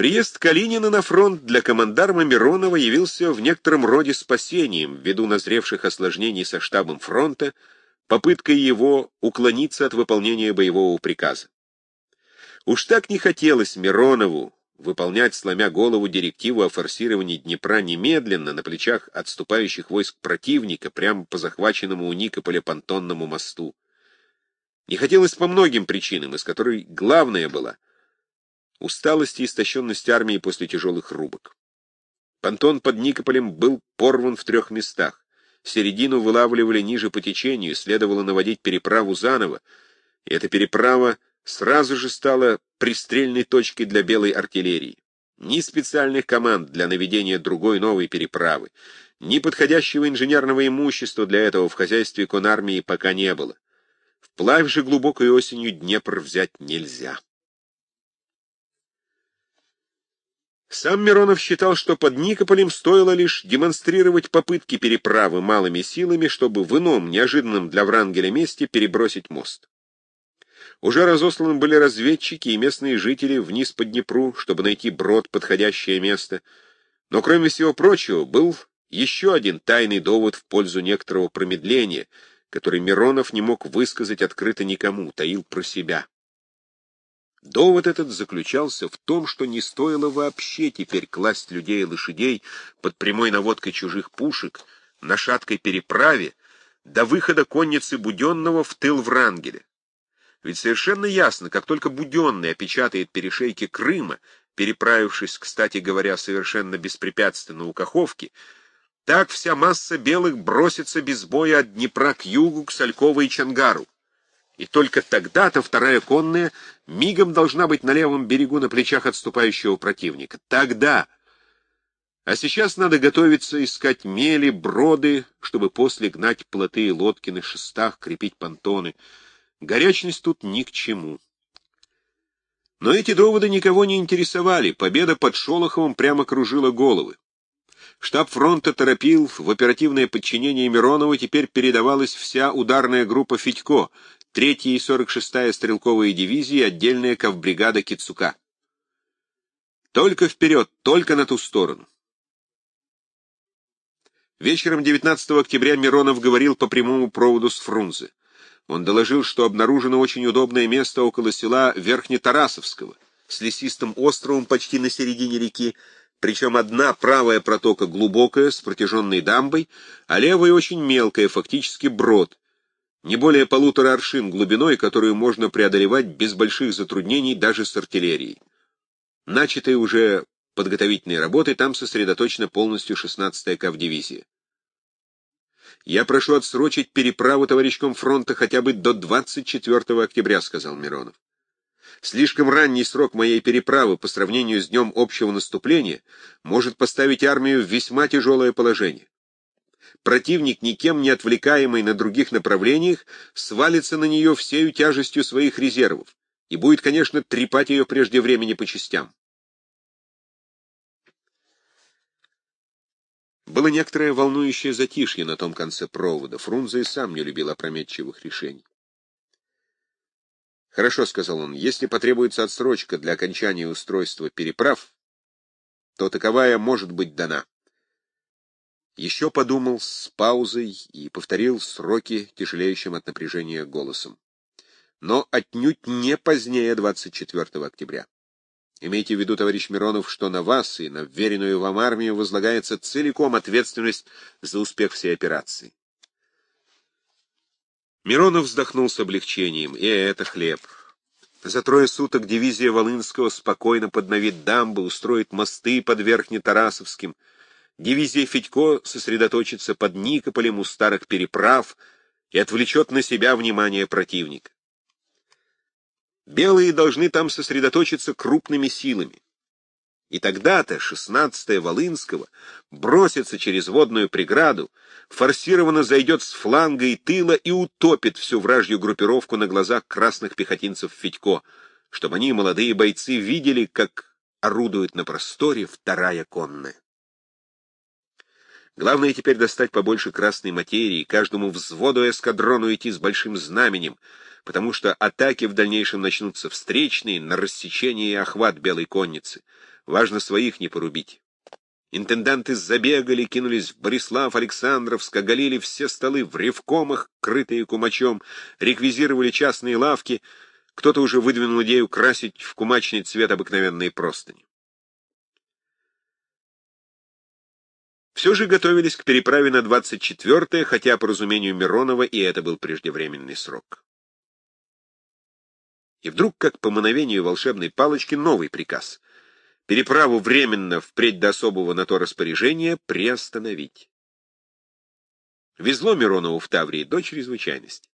Приезд Калинина на фронт для командарма Миронова явился в некотором роде спасением ввиду назревших осложнений со штабом фронта, попыткой его уклониться от выполнения боевого приказа. Уж так не хотелось Миронову выполнять, сломя голову, директиву о форсировании Днепра немедленно на плечах отступающих войск противника прямо по захваченному у Никополя понтонному мосту. Не хотелось по многим причинам, из которой главная была — усталость и истощенность армии после тяжелых рубок. Понтон под Никополем был порван в трех местах. Середину вылавливали ниже по течению, следовало наводить переправу заново, и эта переправа сразу же стала пристрельной точкой для белой артиллерии. Ни специальных команд для наведения другой новой переправы, ни подходящего инженерного имущества для этого в хозяйстве конармии пока не было. Вплавь же глубокой осенью Днепр взять нельзя. Сам Миронов считал, что под Никополем стоило лишь демонстрировать попытки переправы малыми силами, чтобы в ином, неожиданном для Врангеля месте перебросить мост. Уже разосланы были разведчики и местные жители вниз по Днепру, чтобы найти брод, подходящее место. Но, кроме всего прочего, был еще один тайный довод в пользу некоторого промедления, который Миронов не мог высказать открыто никому, таил про себя. Довод этот заключался в том, что не стоило вообще теперь класть людей и лошадей под прямой наводкой чужих пушек на шаткой переправе до выхода конницы Буденного в тыл Врангеля. Ведь совершенно ясно, как только Буденный опечатает перешейки Крыма, переправившись, кстати говоря, совершенно беспрепятственно у Каховки, так вся масса белых бросится без боя от Днепра к югу, к Салькову и Чангару и только тогда-то вторая конная мигом должна быть на левом берегу на плечах отступающего противника. Тогда! А сейчас надо готовиться искать мели, броды, чтобы после гнать плоты и лодки на шестах, крепить понтоны. Горячность тут ни к чему. Но эти доводы никого не интересовали, победа под Шолоховым прямо кружила головы. Штаб фронта торопил, в оперативное подчинение Миронова теперь передавалась вся ударная группа «Федько», Третья и 46-я стрелковые дивизии, отдельная ковбригада Кицука. Только вперед, только на ту сторону. Вечером 19 октября Миронов говорил по прямому проводу с Фрунзе. Он доложил, что обнаружено очень удобное место около села Верхнетарасовского, с лесистым островом почти на середине реки, причем одна правая протока глубокая, с протяженной дамбой, а левая очень мелкая, фактически брод, не более полутора аршин глубиной, которую можно преодолевать без больших затруднений даже с артиллерией. Начатые уже подготовительные работы, там сосредоточена полностью 16-я кавдивизия. «Я прошу отсрочить переправу товарищком фронта хотя бы до 24 октября», — сказал Миронов. «Слишком ранний срок моей переправы по сравнению с днем общего наступления может поставить армию в весьма тяжелое положение противник, никем не отвлекаемый на других направлениях, свалится на нее всею тяжестью своих резервов и будет, конечно, трепать ее прежде времени по частям. Было некоторое волнующее затишье на том конце провода. Фрунзе и сам не любил опрометчивых решений. «Хорошо», — сказал он, — «если потребуется отсрочка для окончания устройства переправ, то таковая может быть дана». Еще подумал с паузой и повторил сроки тяжелеющим от напряжения голосом. Но отнюдь не позднее 24 октября. Имейте в виду, товарищ Миронов, что на вас и на вверенную вам армию возлагается целиком ответственность за успех всей операции. Миронов вздохнул с облегчением, и это хлеб. За трое суток дивизия Волынского спокойно подновит дамбы, устроит мосты под Верхнетарасовским, Дивизия Федько сосредоточится под Никополем у старых переправ и отвлечет на себя внимание противника. Белые должны там сосредоточиться крупными силами. И тогда-то 16-е Волынского бросится через водную преграду, форсированно зайдет с фланга и тыла и утопит всю вражью группировку на глазах красных пехотинцев Федько, чтобы они, молодые бойцы, видели, как орудует на просторе вторая конная. Главное теперь достать побольше красной материи, каждому взводу эскадрону идти с большим знаменем, потому что атаки в дальнейшем начнутся встречные, на рассечение и охват белой конницы. Важно своих не порубить. Интенданты забегали, кинулись в Борислав, Александровск, оголили все столы в ревкомах, крытые кумачом, реквизировали частные лавки. Кто-то уже выдвинул идею красить в кумачный цвет обыкновенные простыни. Все же готовились к переправе на 24-е, хотя, по разумению Миронова, и это был преждевременный срок. И вдруг, как по мановению волшебной палочки, новый приказ — переправу временно впредь до особого на то распоряжения приостановить. Везло Миронову в Таврии до чрезвычайности.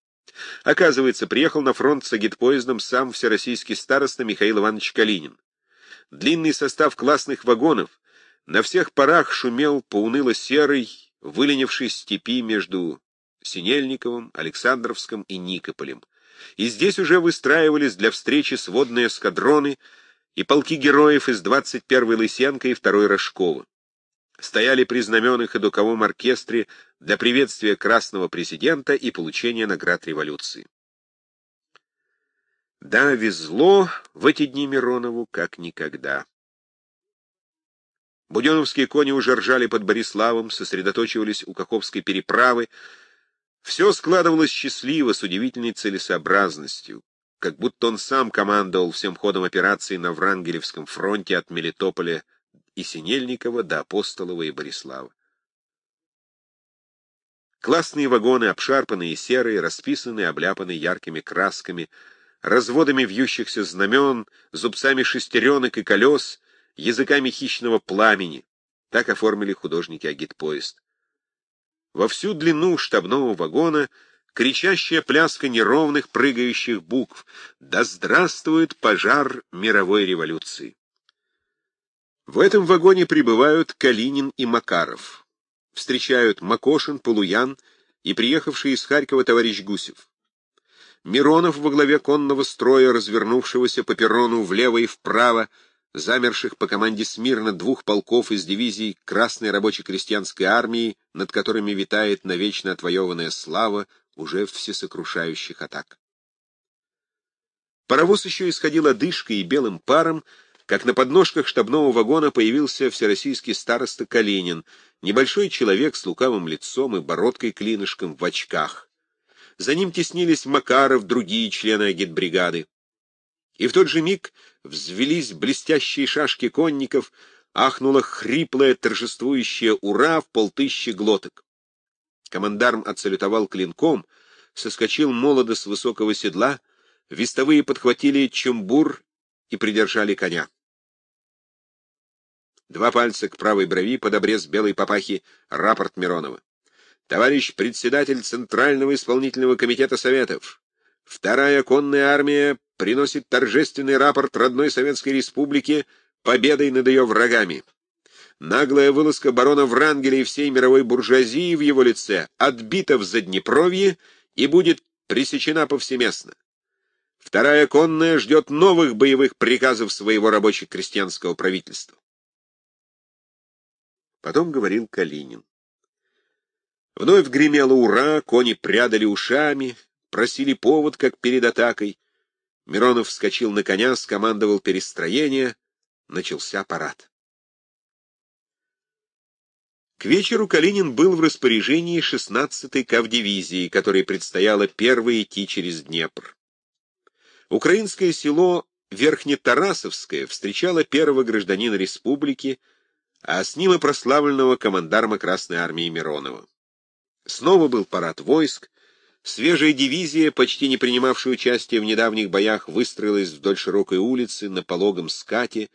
Оказывается, приехал на фронт с агитпоездом сам всероссийский староста Михаил Иванович Калинин. Длинный состав классных вагонов на всех парах шумел по уныло-серой, выленившей степи между Синельниковым, Александровском и Никополем. И здесь уже выстраивались для встречи сводные эскадроны, и полки героев из 21-й Лысенко и 2-й Рожкова. Стояли при знаменах и дуковом оркестре для приветствия красного президента и получения наград революции. Да, везло в эти дни Миронову как никогда. Буденовские кони уже ржали под Бориславом, сосредоточивались у Каховской переправы. Все складывалось счастливо, с удивительной целесообразностью как будто он сам командовал всем ходом операции на Врангелевском фронте от Мелитополя и Синельникова до Апостолова и Борислава. Классные вагоны, обшарпанные и серые, расписанные, обляпанные яркими красками, разводами вьющихся знамен, зубцами шестеренок и колес, языками хищного пламени. Так оформили художники агитпоезд. Во всю длину штабного вагона — кричащая пляска неровных прыгающих букв «Да здравствует пожар мировой революции!». В этом вагоне прибывают Калинин и Макаров. Встречают Макошин, Полуян и приехавший из Харькова товарищ Гусев. Миронов во главе конного строя, развернувшегося по перрону влево и вправо, замерших по команде смирно двух полков из дивизий Красной рабоче-крестьянской армии, над которыми витает навечно отвоеванная слава уже всесокрушающих атак. Паровоз еще исходил одышкой и белым паром, как на подножках штабного вагона появился всероссийский староста Калинин, небольшой человек с лукавым лицом и бородкой-клинышком в очках. За ним теснились Макаров, другие члены агитбригады. И в тот же миг взвелись блестящие шашки конников, ахнуло хриплое торжествующее «Ура!» в полтыщи глоток. Командарм отсалютовал клинком, соскочил молодо с высокого седла, вестовые подхватили чумбур и придержали коня. Два пальца к правой брови под обрез белой папахи рапорт Миронова. Товарищ председатель Центрального исполнительного комитета Советов, Вторая конная армия приносит торжественный рапорт родной Советской Республике победой над ее врагами. Наглая вылазка барона Врангеля и всей мировой буржуазии в его лице отбита в Заднепровье и будет пресечена повсеместно. Вторая конная ждет новых боевых приказов своего рабоче-крестьянского правительства. Потом говорил Калинин. Вновь гремело «Ура!», кони прядали ушами, просили повод, как перед атакой. Миронов вскочил на коня, скомандовал перестроение. Начался парад. К вечеру Калинин был в распоряжении 16-й кавдивизии, которой предстояло первой идти через Днепр. Украинское село Верхнетарасовское встречало первого гражданина республики, а с ним и прославленного командарма Красной армии Миронова. Снова был парад войск, свежая дивизия, почти не принимавшая участие в недавних боях, выстроилась вдоль широкой улицы на пологом скате,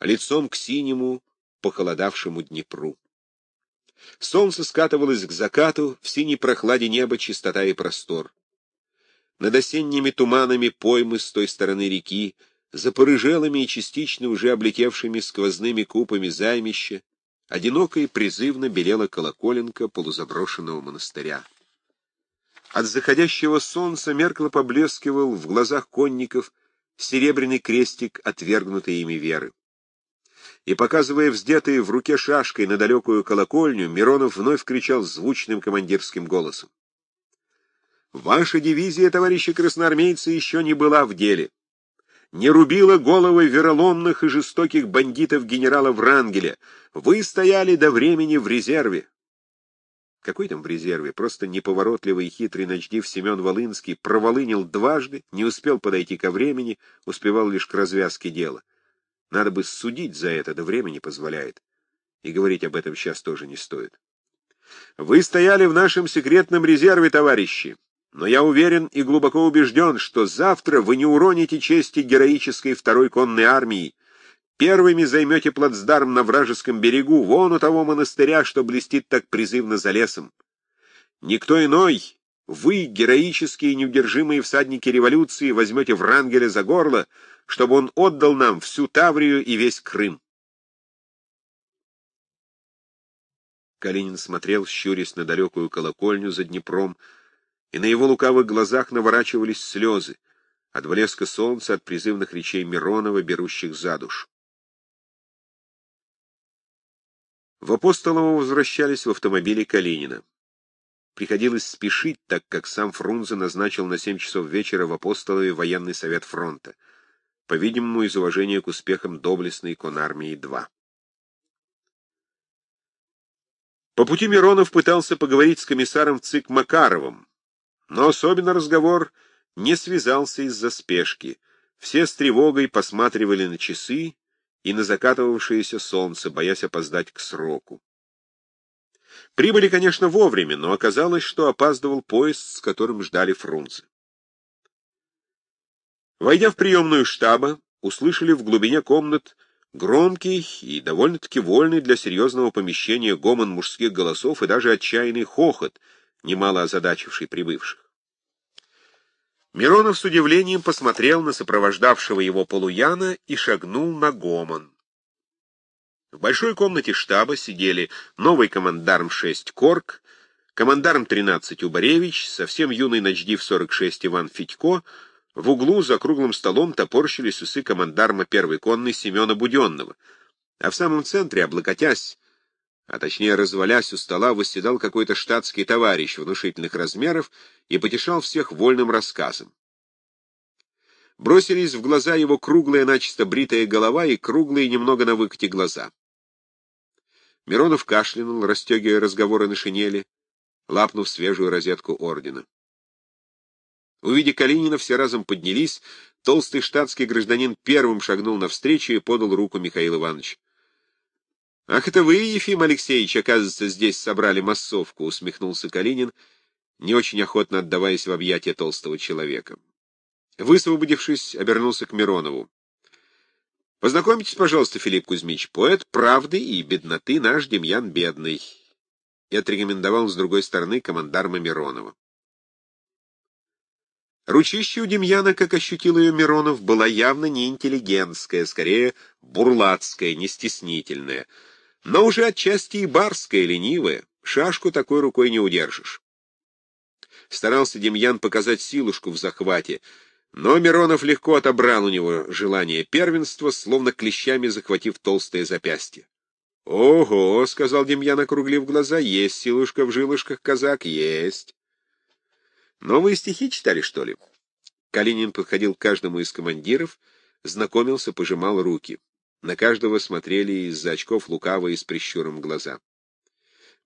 лицом к синему, похолодавшему Днепру. Солнце скатывалось к закату, в синей прохладе неба чистота и простор. Над осенними туманами поймы с той стороны реки, за порыжелыми и частично уже облетевшими сквозными купами займища, одиноко и призывно белела колоколенка полузаброшенного монастыря. От заходящего солнца меркло поблескивал в глазах конников серебряный крестик отвергнутой ими веры и, показывая вздетые в руке шашкой на далекую колокольню, Миронов вновь кричал звучным командирским голосом. «Ваша дивизия, товарищи красноармейцы, еще не была в деле. не рубила головы вероломных и жестоких бандитов генерала Врангеля. Вы стояли до времени в резерве. Какой там в резерве? Просто неповоротливый и хитрый начдив Семен Волынский проволынил дважды, не успел подойти ко времени, успевал лишь к развязке дела. Надо бы судить за это, да времени позволяет. И говорить об этом сейчас тоже не стоит. Вы стояли в нашем секретном резерве, товарищи, но я уверен и глубоко убежден, что завтра вы не уроните чести героической второй конной армии, Первыми займете плацдарм на вражеском берегу, вон у того монастыря, что блестит так призывно за лесом. Никто иной, вы, героические и неудержимые всадники революции, возьмете Врангеля за горло, чтобы он отдал нам всю Таврию и весь Крым. Калинин смотрел, щурясь на далекую колокольню за Днепром, и на его лукавых глазах наворачивались слезы от блеска солнца, от призывных речей Миронова, берущих за душу. В Апостолово возвращались в автомобиле Калинина. Приходилось спешить, так как сам Фрунзе назначил на 7 часов вечера в Апостолове военный совет фронта, по-видимому, из уважения к успехам доблестной конармии-2. По пути Миронов пытался поговорить с комиссаром ЦИК Макаровым, но особенно разговор не связался из-за спешки. Все с тревогой посматривали на часы, и на закатывавшееся солнце, боясь опоздать к сроку. Прибыли, конечно, вовремя, но оказалось, что опаздывал поезд, с которым ждали Фрунзе. Войдя в приемную штаба, услышали в глубине комнат громкий и довольно-таки вольный для серьезного помещения гомон мужских голосов и даже отчаянный хохот, немало озадачивший прибывших. Миронов с удивлением посмотрел на сопровождавшего его полуяна и шагнул на гомон. В большой комнате штаба сидели новый командарм 6 Корк, командарм 13 Убаревич, совсем юный начдив 46 Иван Федько, в углу за круглым столом топорщились усы командарма первой конной Семена Буденного, а в самом центре, облокотясь, а точнее развалясь у стола, восседал какой-то штатский товарищ внушительных размеров и потешал всех вольным рассказом. Бросились в глаза его круглая, начисто бритая голова и круглые немного на выкате глаза. Миронов кашлянул, расстегивая разговоры на шинели, лапнув свежую розетку ордена. Увидя Калинина, все разом поднялись, толстый штатский гражданин первым шагнул навстречу и подал руку Михаил Иванович. — Ах, это вы, Ефим Алексеевич, оказывается, здесь собрали массовку, — усмехнулся Калинин, не очень охотно отдаваясь в объятия толстого человека. Высвободившись, обернулся к Миронову. — Познакомьтесь, пожалуйста, Филипп Кузьмич, поэт правды и бедноты наш Демьян Бедный. И отрекомендовал с другой стороны командарма Миронова. Ручище у Демьяна, как ощутил ее Миронов, была явно не интеллигентская, скорее бурлацкая, не стеснительная — но уже отчасти и барская, ленивая, шашку такой рукой не удержишь. Старался Демьян показать силушку в захвате, но Миронов легко отобрал у него желание первенства, словно клещами захватив толстое запястье. — Ого, — сказал Демьян, округлив глаза, — есть силушка в жилышках, казак, есть. — Новые стихи читали, что ли? Калинин подходил к каждому из командиров, знакомился, пожимал руки. На каждого смотрели из-за очков лукаво и с прищуром глаза.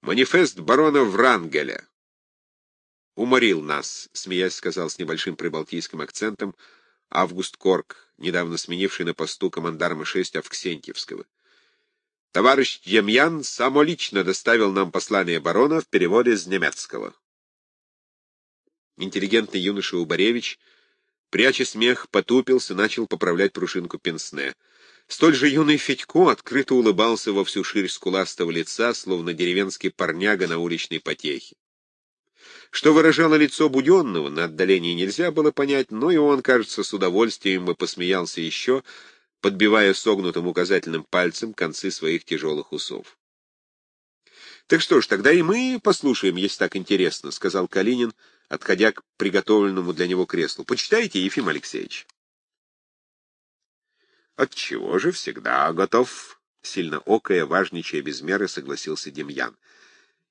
«Манифест барона Врангеля!» «Уморил нас», — смеясь сказал с небольшим прибалтийским акцентом Август Корк, недавно сменивший на посту командарма 6 Авксентьевского. «Товарищ Демьян самолично доставил нам послание барона в переводе с немецкого». Интеллигентный юноша Убаревич, пряча смех, потупился, начал поправлять пружинку пенсне — Столь же юный Федько открыто улыбался во всю ширь скуластого лица, словно деревенский парняга на уличной потехе. Что выражало лицо Буденного, на отдалении нельзя было понять, но и он, кажется, с удовольствием бы посмеялся еще, подбивая согнутым указательным пальцем концы своих тяжелых усов. «Так что ж, тогда и мы послушаем, если так интересно», — сказал Калинин, отходя к приготовленному для него креслу. «Почитайте, Ефим Алексеевич». Отчего же всегда готов, сильно окая, важничая без меры, согласился Демьян.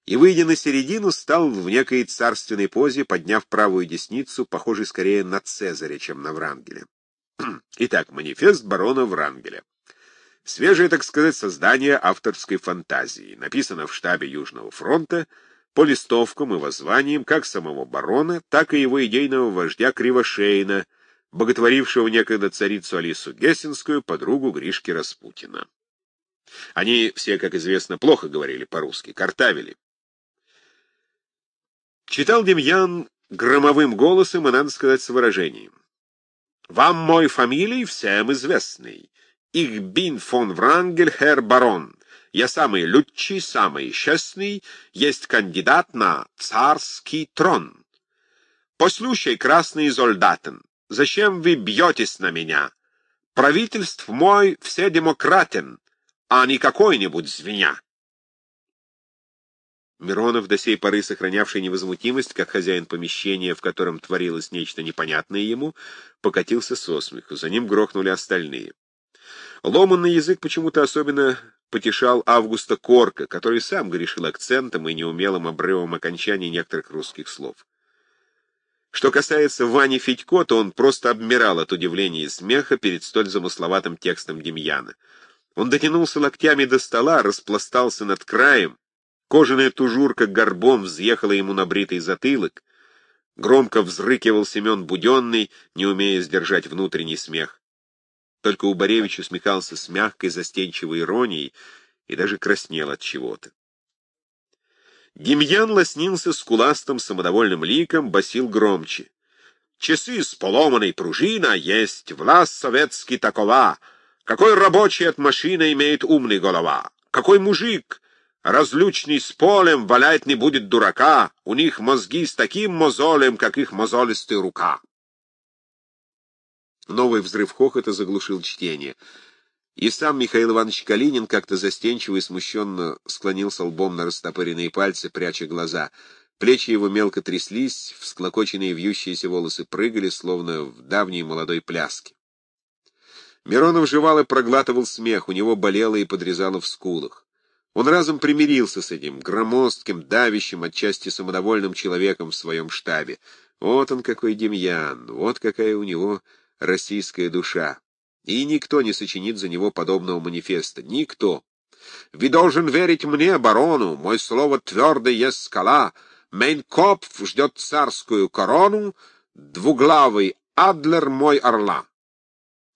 И, выйдя на середину, стал в некой царственной позе, подняв правую десницу, похожей скорее на Цезаря, чем на Врангеля. Итак, манифест барона Врангеля. Свежее, так сказать, создание авторской фантазии. Написано в штабе Южного фронта по листовкам и воззваниям как самого барона, так и его идейного вождя Кривошейна, боготворившего некогда царицу Алису Гессенскую, подругу Гришки Распутина. Они все, как известно, плохо говорили по-русски, картавили. Читал Демьян громовым голосом и, надо сказать, с выражением. «Вам мой фамилий всем известный. Ich bin von Wrangel, Herr Барон. Я самый лучший, самый честный, есть кандидат на царский трон. Послушай, красный солдатен, зачем вы бьетесь на меня? Правительств мой все демократен, а не какой-нибудь звеня. Миронов, до сей поры сохранявший невозмутимость, как хозяин помещения, в котором творилось нечто непонятное ему, покатился со смеху. За ним грохнули остальные. Ломанный язык почему-то особенно потешал Августа Корка, который сам грешил акцентом и неумелым обрывом окончаний некоторых русских слов. Что касается Вани Федько, то он просто обмирал от удивления и смеха перед столь замысловатым текстом Демьяна. Он дотянулся локтями до стола, распластался над краем, Кожаная тужурка горбом взъехала ему на бритый затылок. Громко взрыкивал Семен Буденный, не умея сдержать внутренний смех. Только у Боревич усмехался с мягкой застенчивой иронией и даже краснел от чего-то. Демьян лоснился скуластым самодовольным ликом, басил громче. «Часы с поломанной пружина есть, власть советский такова. Какой рабочий от машины имеет умный голова? Какой мужик Разлучный с полем валять не будет дурака, у них мозги с таким мозолем, как их мозолистая рука. Новый взрыв хохота заглушил чтение. И сам Михаил Иванович Калинин как-то застенчиво и смущенно склонился лбом на растопыренные пальцы, пряча глаза. Плечи его мелко тряслись, всклокоченные вьющиеся волосы прыгали, словно в давней молодой пляске. Миронов жевал и проглатывал смех, у него болело и подрезало в скулах. Он разом примирился с этим громоздким, давящим, отчасти самодовольным человеком в своем штабе. Вот он какой Демьян, вот какая у него российская душа. И никто не сочинит за него подобного манифеста. Никто. Вы должен верить мне, барону, мой слово твердое есть скала. Мейнкопф ждет царскую корону, двуглавый Адлер мой орла.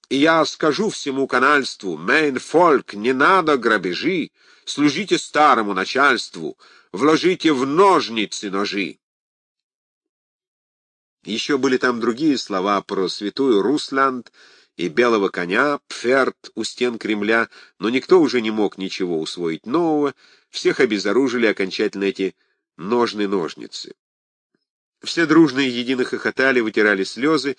И я скажу всему канальству, Мейнфольк, не надо грабежи, служите старому начальству, вложите в ножницы ножи. Еще были там другие слова про святую Русланд и белого коня, Пферт у стен Кремля, но никто уже не мог ничего усвоить нового, всех обезоружили окончательно эти ножны-ножницы. Все дружно и едино хохотали, вытирали слезы,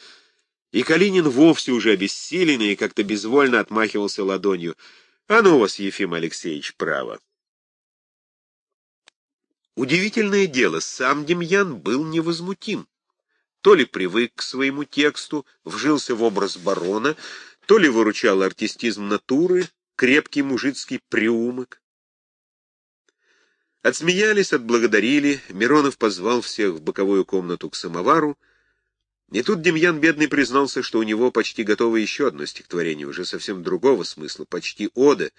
и Калинин вовсе уже обессиленный и как-то безвольно отмахивался ладонью — а ну вас, Ефим Алексеевич, право. Удивительное дело, сам Демьян был невозмутим. То ли привык к своему тексту, вжился в образ барона, то ли выручал артистизм натуры, крепкий мужицкий приумок. Отсмеялись, отблагодарили, Миронов позвал всех в боковую комнату к самовару, и тут Демьян бедный признался, что у него почти готово еще одно стихотворение, уже совсем другого смысла, почти ода,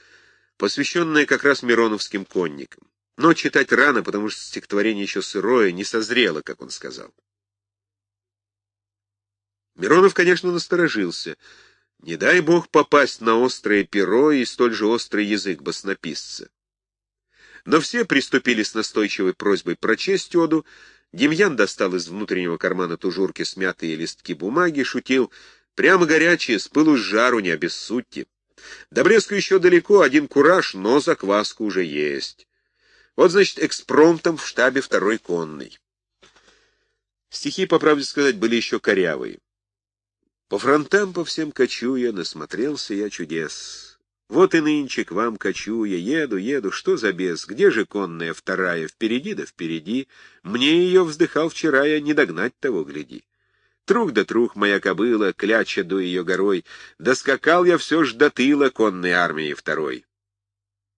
посвященное как раз мироновским конникам. Но читать рано, потому что стихотворение еще сырое, не созрело, как он сказал. Миронов, конечно, насторожился. Не дай бог попасть на острое перо и столь же острый язык баснописца. Но все приступили с настойчивой просьбой прочесть оду, Демьян достал из внутреннего кармана тужурки смятые листки бумаги, шутил. Прямо горячие, с пылу с жару, не обессудьте. До блеска еще далеко, один кураж, но закваска уже есть. Вот, значит, экспромтом в штабе второй конный. Стихи, по правде сказать, были еще корявые. По фронтам по всем кочуя, насмотрелся я чудес. Вот и нынче к вам качу я, еду, еду, что за бес, где же конная вторая, впереди да впереди, мне ее вздыхал вчера я, не догнать того, гляди. Трух да трух моя кобыла, кляча до ее горой, доскакал я все ж до тыла конной армии второй.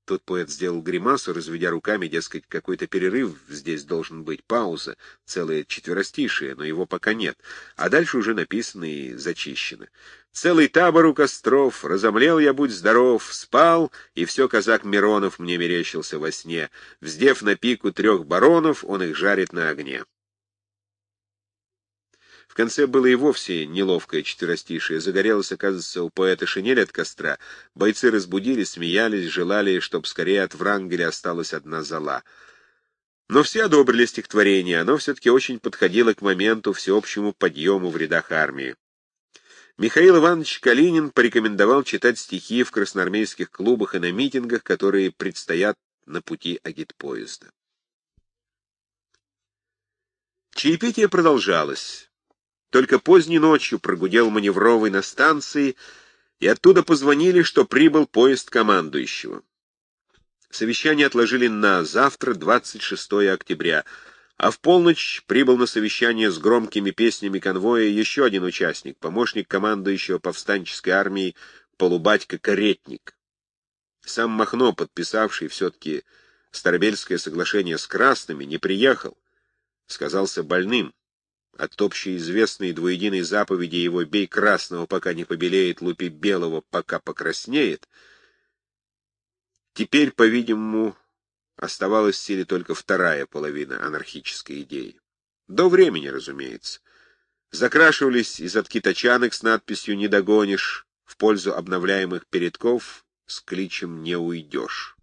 Тут поэт сделал гримасу, разведя руками, дескать, какой-то перерыв здесь должен быть, пауза, целое четверостишее, но его пока нет, а дальше уже написано и зачищено. Целый табор у костров, разомлел я, будь здоров, спал, и все казак Миронов мне мерещился во сне. Вздев на пику трех баронов, он их жарит на огне. В конце было и вовсе неловкое четверостишее. Загорелась, оказывается, у поэта шинель от костра. Бойцы разбудили, смеялись, желали, чтоб скорее от Врангеля осталась одна зола. Но все одобрили стихотворение, оно все-таки очень подходило к моменту всеобщему подъему в рядах армии. Михаил Иванович Калинин порекомендовал читать стихи в красноармейских клубах и на митингах, которые предстоят на пути агитпоезда. Чаепитие продолжалось. Только поздней ночью прогудел маневровый на станции, и оттуда позвонили, что прибыл поезд командующего. Совещание отложили на завтра, 26 октября, а в полночь прибыл на совещание с громкими песнями конвоя еще один участник, помощник командующего повстанческой армией Полубатька Каретник. Сам Махно, подписавший все-таки Старобельское соглашение с красными, не приехал, сказался больным. От общеизвестной двуединой заповеди его «бей красного, пока не побелеет, лупи белого, пока покраснеет», теперь, по-видимому, оставалась в силе только вторая половина анархической идеи. До времени, разумеется. Закрашивались и задки тачанок с надписью «Не догонишь» в пользу обновляемых передков с кличем «Не уйдешь».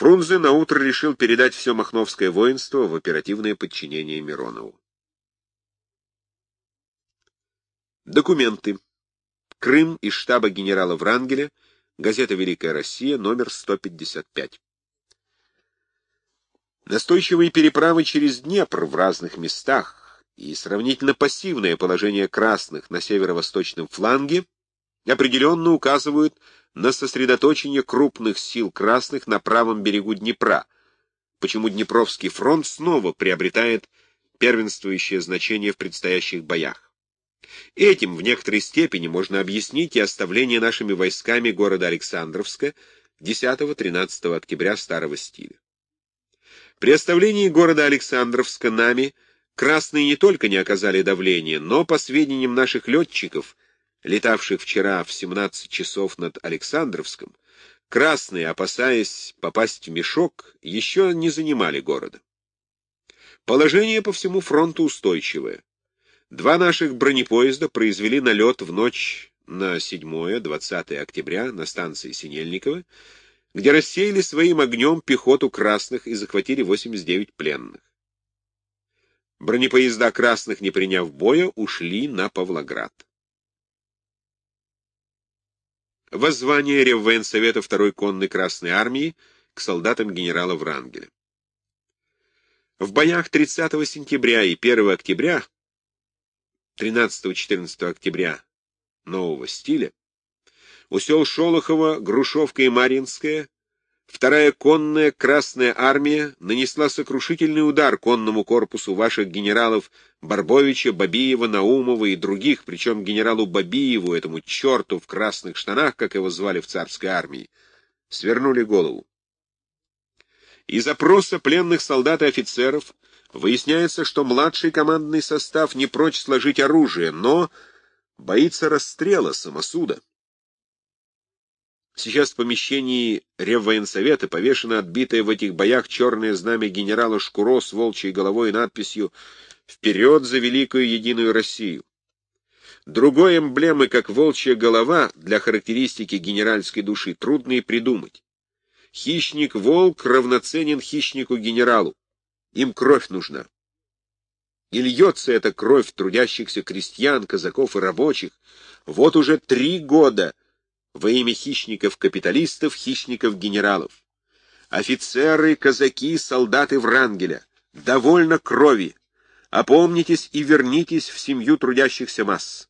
Фрунзе наутро решил передать все махновское воинство в оперативное подчинение Миронову. Документы. Крым из штаба генерала Врангеля, газета «Великая Россия», номер 155. Настойчивые переправы через Днепр в разных местах и сравнительно пассивное положение красных на северо-восточном фланге определенно указывают на сосредоточение крупных сил красных на правом берегу Днепра, почему Днепровский фронт снова приобретает первенствующее значение в предстоящих боях. Этим в некоторой степени можно объяснить и оставление нашими войсками города Александровска 10-13 октября старого стиля. При оставлении города Александровска нами красные не только не оказали давления, но, по сведениям наших летчиков, летавших вчера в 17 часов над Александровском, красные, опасаясь попасть в мешок, еще не занимали города. Положение по всему фронту устойчивое. Два наших бронепоезда произвели налет в ночь на 7-20 октября на станции Синельниково, где рассеяли своим огнем пехоту красных и захватили 89 пленных. Бронепоезда красных, не приняв боя, ушли на Павлоград. Воззвание Реввоенсовета Второй конной Красной Армии к солдатам генерала Врангеля. В боях 30 сентября и 1 октября, 13-14 октября нового стиля, у сел Шолохова, Грушевка и Марьинская Вторая конная Красная Армия нанесла сокрушительный удар конному корпусу ваших генералов Барбовича, Бабиева, Наумова и других, причем генералу Бабиеву, этому черту в красных штанах, как его звали в царской армии, свернули голову. Из опроса пленных солдат и офицеров выясняется, что младший командный состав не прочь сложить оружие, но боится расстрела, самосуда. Сейчас в помещении Реввоенсовета повешено отбитое в этих боях черное знамя генерала Шкуро с волчьей головой и надписью «Вперед за великую единую Россию». Другой эмблемы, как волчья голова, для характеристики генеральской души трудно и придумать. Хищник-волк равноценен хищнику-генералу. Им кровь нужна. И льется эта кровь трудящихся крестьян, казаков и рабочих. Вот уже три года — во имя хищников-капиталистов, хищников-генералов. Офицеры, казаки, солдаты Врангеля, довольно крови. Опомнитесь и вернитесь в семью трудящихся масс.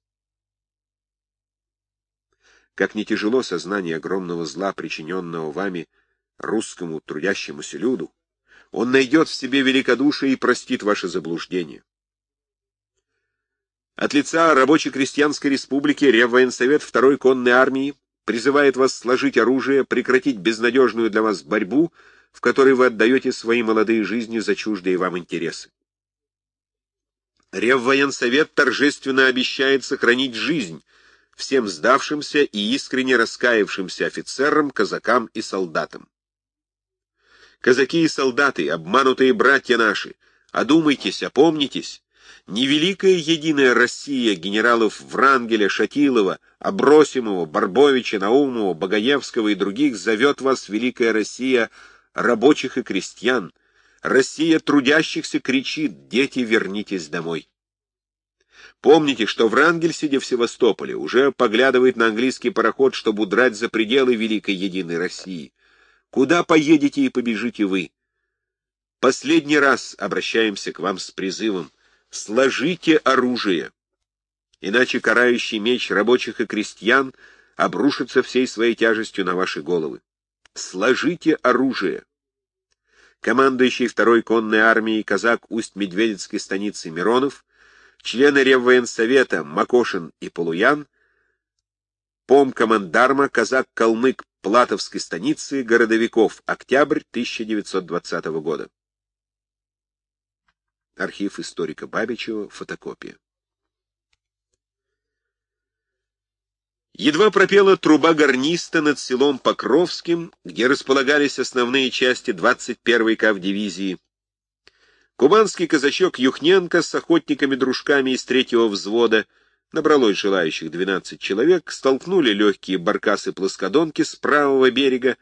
Как не тяжело сознание огромного зла, причиненного вами русскому трудящемуся люду, он найдет в себе великодушие и простит ваше заблуждение. От лица Рабочей крестьянской республики Реввоенсовет Второй конной армии призывает вас сложить оружие, прекратить безнадежную для вас борьбу, в которой вы отдаете свои молодые жизни за чуждые вам интересы. Реввоенсовет торжественно обещает сохранить жизнь всем сдавшимся и искренне раскаявшимся офицерам, казакам и солдатам. Казаки и солдаты, обманутые братья наши, одумайтесь, опомнитесь, не великая единая Россия генералов Врангеля, Шатилова, Абросимова, Барбовича, Наумова, Богоевского и других зовет вас великая Россия рабочих и крестьян. Россия трудящихся кричит «Дети, вернитесь домой!». Помните, что Врангель, сидя в Севастополе, уже поглядывает на английский пароход, чтобы удрать за пределы великой единой России. Куда поедете и побежите вы? Последний раз обращаемся к вам с призывом «Сложите оружие!» Иначе карающий меч рабочих и крестьян обрушится всей своей тяжестью на ваши головы. Сложите оружие! Командующий второй конной армией казак Усть-Медведецкой станицы Миронов, члены Реввоенсовета Макошин и Полуян, помкомандарма казак-калмык Платовской станицы городовиков, октябрь 1920 года. Архив историка Бабичева, фотокопия. Едва пропела труба гарниста над селом Покровским, где располагались основные части 21-й кавдивизии. Кубанский казачок Юхненко с охотниками-дружками из третьего взвода, набралось желающих 12 человек, столкнули легкие баркасы-плоскодонки с правого берега,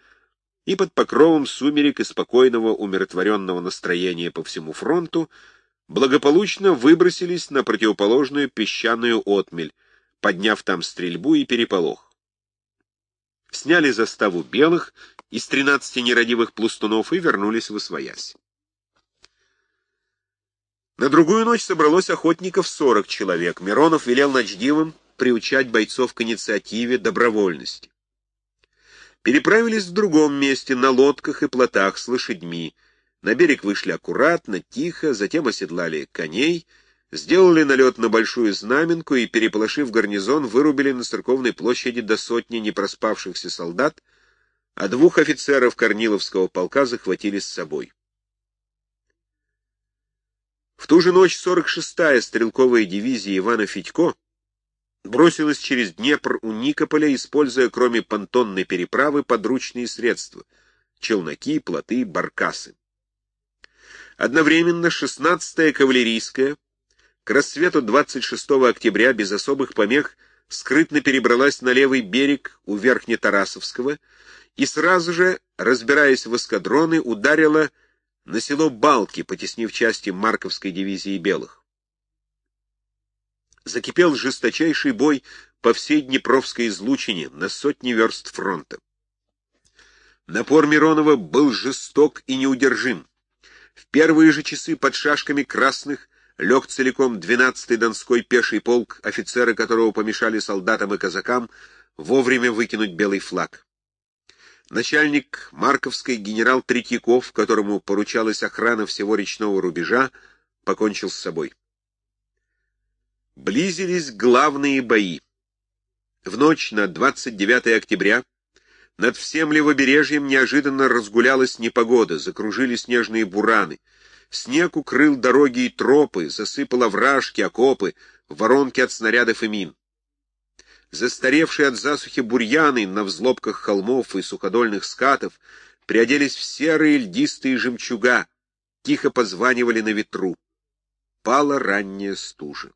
и под покровом сумерек и спокойного умиротворенного настроения по всему фронту благополучно выбросились на противоположную песчаную отмель, подняв там стрельбу и переполох. Сняли заставу белых из тринадцати нерадивых пластунов и вернулись в Освоясь. На другую ночь собралось охотников сорок человек. Миронов велел ночдивым приучать бойцов к инициативе, добровольности. Переправились в другом месте, на лодках и плотах с лошадьми. На берег вышли аккуратно, тихо, затем оседлали коней — сделали налет на Большую Знаменку и, переполошив гарнизон, вырубили на церковной площади до сотни непроспавшихся солдат, а двух офицеров Корниловского полка захватили с собой. В ту же ночь 46-я стрелковая дивизия Ивана Федько бросилась через Днепр у Никополя, используя кроме понтонной переправы подручные средства — челноки, плоты, баркасы. Одновременно 16-я кавалерийская — к рассвету 26 октября без особых помех скрытно перебралась на левый берег у Верхнетарасовского и сразу же, разбираясь в эскадроны, ударила на село Балки, потеснив части Марковской дивизии белых. Закипел жесточайший бой по всей Днепровской излучине на сотни верст фронта. Напор Миронова был жесток и неудержим. В первые же часы под шашками красных лег целиком 12-й Донской пеший полк, офицеры которого помешали солдатам и казакам вовремя выкинуть белый флаг. Начальник Марковской генерал Третьяков, которому поручалась охрана всего речного рубежа, покончил с собой. Близились главные бои. В ночь на 29 октября над всем левобережьем неожиданно разгулялась непогода, закружили снежные бураны — Снег укрыл дороги и тропы, засыпал овражки, окопы, воронки от снарядов и мин. Застаревшие от засухи бурьяны на взлобках холмов и суходольных скатов приоделись в серые льдистые жемчуга, тихо позванивали на ветру. Пала ранняя стужа.